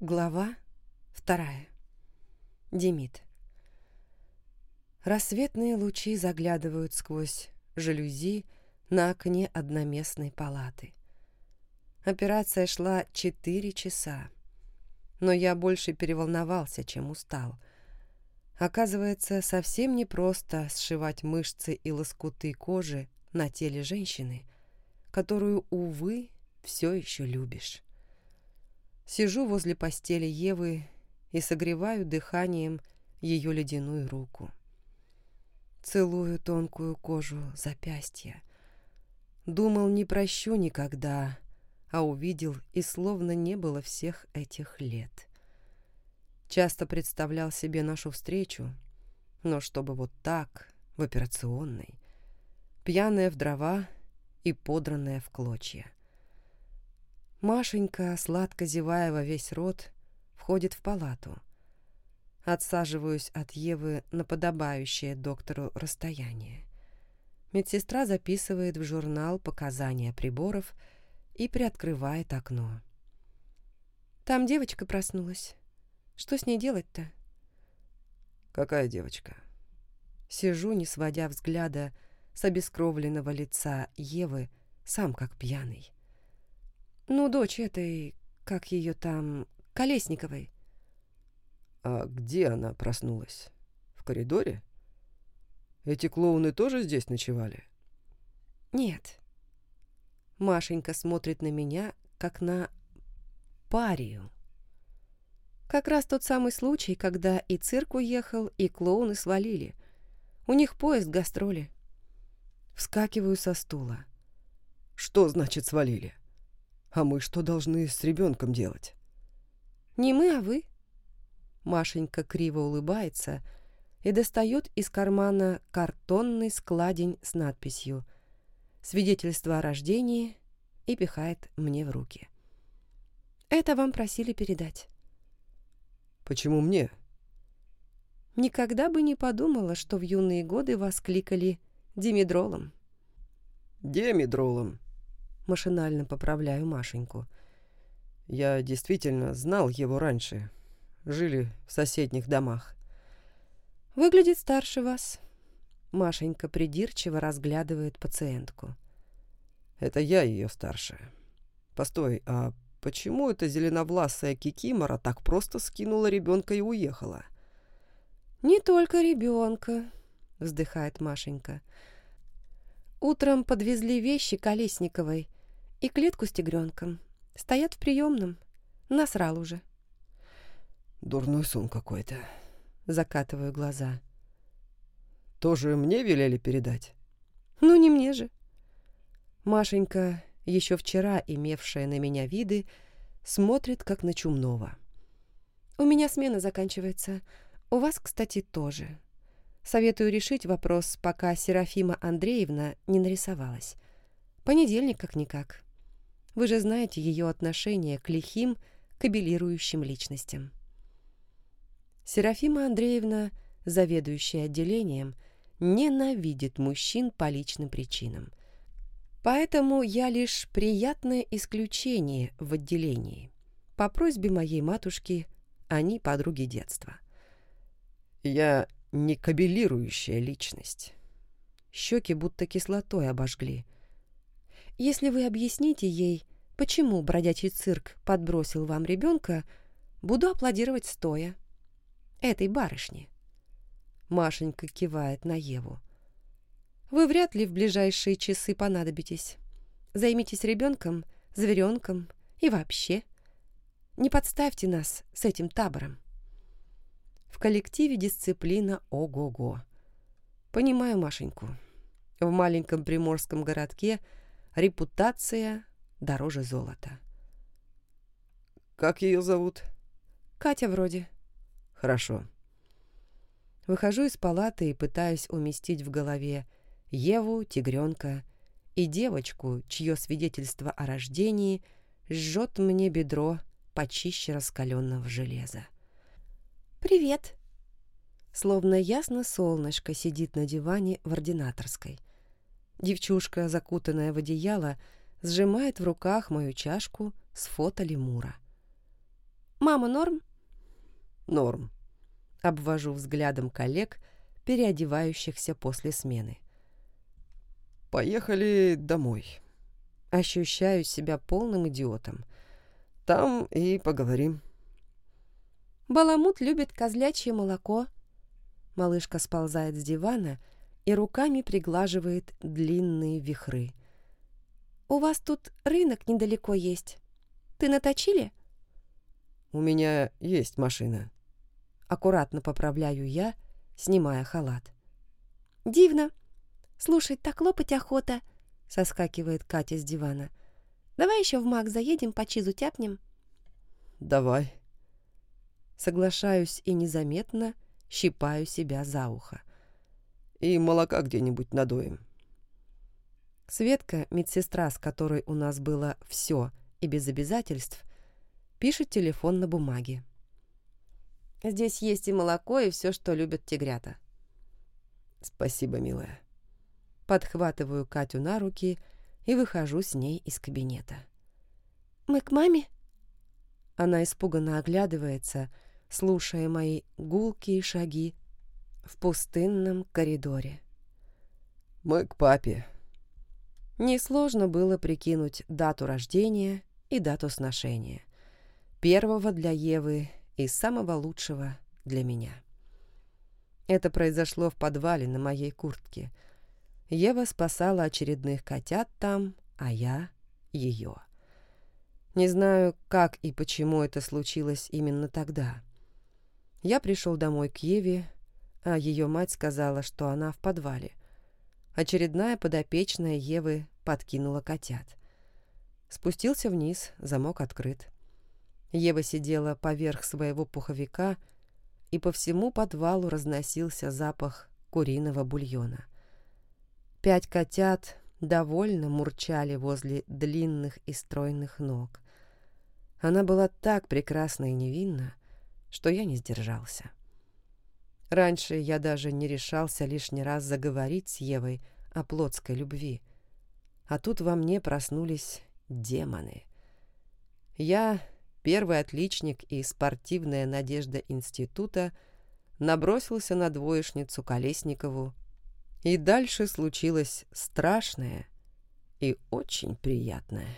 Глава вторая. Демид. Рассветные лучи заглядывают сквозь жалюзи на окне одноместной палаты. Операция шла четыре часа, но я больше переволновался, чем устал. Оказывается, совсем непросто сшивать мышцы и лоскуты кожи на теле женщины, которую, увы, все еще любишь. Сижу возле постели Евы и согреваю дыханием ее ледяную руку. Целую тонкую кожу запястья. Думал, не прощу никогда, а увидел, и словно не было всех этих лет. Часто представлял себе нашу встречу, но чтобы вот так, в операционной, пьяная в дрова и подранная в клочья. Машенька, сладко зевая во весь рот, входит в палату. Отсаживаюсь от Евы на подобающее доктору расстояние. Медсестра записывает в журнал показания приборов и приоткрывает окно. Там девочка проснулась. Что с ней делать-то? Какая девочка? Сижу, не сводя взгляда с обескровленного лица Евы, сам как пьяный. Ну, дочь этой, как ее там, Колесниковой. А где она проснулась? В коридоре? Эти клоуны тоже здесь ночевали? Нет. Машенька смотрит на меня, как на парию. Как раз тот самый случай, когда и цирк уехал, и клоуны свалили. У них поезд гастроли. Вскакиваю со стула. Что значит свалили? А мы что должны с ребенком делать? Не мы, а вы. Машенька криво улыбается и достает из кармана картонный складень с надписью «Свидетельство о рождении» и пихает мне в руки. Это вам просили передать. Почему мне? Никогда бы не подумала, что в юные годы вас кликали Димедролом. Демидролом, Машинально поправляю Машеньку. Я действительно знал его раньше. Жили в соседних домах. Выглядит старше вас. Машенька придирчиво разглядывает пациентку. Это я ее старшая. Постой, а почему эта зеленовласая кикимора так просто скинула ребенка и уехала? Не только ребенка, вздыхает Машенька. Утром подвезли вещи Колесниковой и клетку с тигренком. Стоят в приемном. Насрал уже. Дурной сон какой-то. Закатываю глаза. Тоже мне велели передать? Ну, не мне же. Машенька, еще вчера имевшая на меня виды, смотрит, как на чумного. У меня смена заканчивается. У вас, кстати, тоже. Советую решить вопрос, пока Серафима Андреевна не нарисовалась. Понедельник как-никак. Вы же знаете ее отношение к лихим, кабелирующим личностям. Серафима Андреевна, заведующая отделением, ненавидит мужчин по личным причинам. Поэтому я лишь приятное исключение в отделении. По просьбе моей матушки они подруги детства. Я не кабелирующая личность. Щеки будто кислотой обожгли. Если вы объясните ей, почему бродячий цирк подбросил вам ребенка, буду аплодировать стоя. Этой барышне. Машенька кивает на Еву. Вы вряд ли в ближайшие часы понадобитесь. Займитесь ребенком, зверенком и вообще. Не подставьте нас с этим табором. В коллективе дисциплина ого-го. Понимаю Машеньку. В маленьком приморском городке – Репутация дороже золота. «Как ее зовут?» «Катя вроде». «Хорошо». Выхожу из палаты и пытаюсь уместить в голове Еву, тигренка и девочку, чье свидетельство о рождении жжет мне бедро почище раскаленного железа. «Привет!» Словно ясно солнышко сидит на диване в ординаторской. Девчушка, закутанная в одеяло, сжимает в руках мою чашку с фото лемура. Мама норм?» «Норм», — обвожу взглядом коллег, переодевающихся после смены. «Поехали домой». Ощущаю себя полным идиотом. «Там и поговорим». Баламут любит козлячье молоко. Малышка сползает с дивана и руками приглаживает длинные вихры. «У вас тут рынок недалеко есть. Ты наточили?» «У меня есть машина». Аккуратно поправляю я, снимая халат. «Дивно. Слушай, так лопать охота», — соскакивает Катя с дивана. «Давай еще в МАК заедем, по чизу тяпнем». «Давай», Соглашаюсь и незаметно щипаю себя за ухо. И молока где-нибудь надоем. Светка, медсестра, с которой у нас было все и без обязательств, пишет телефон на бумаге. Здесь есть и молоко, и все, что любят тигрята. Спасибо, милая. Подхватываю Катю на руки и выхожу с ней из кабинета. «Мы к маме?» Она испуганно оглядывается, слушая мои гулкие шаги в пустынном коридоре. «Мы к папе». Несложно было прикинуть дату рождения и дату сношения. Первого для Евы и самого лучшего для меня. Это произошло в подвале на моей куртке. Ева спасала очередных котят там, а я — ее. Не знаю, как и почему это случилось именно тогда. Я пришел домой к Еве, а ее мать сказала, что она в подвале. Очередная подопечная Евы подкинула котят. Спустился вниз, замок открыт. Ева сидела поверх своего пуховика, и по всему подвалу разносился запах куриного бульона. Пять котят довольно мурчали возле длинных и стройных ног. Она была так прекрасна и невинна, что я не сдержался. Раньше я даже не решался лишний раз заговорить с Евой о плотской любви. А тут во мне проснулись демоны. Я, первый отличник и спортивная надежда института, набросился на двоечницу Колесникову, и дальше случилось страшное и очень приятное.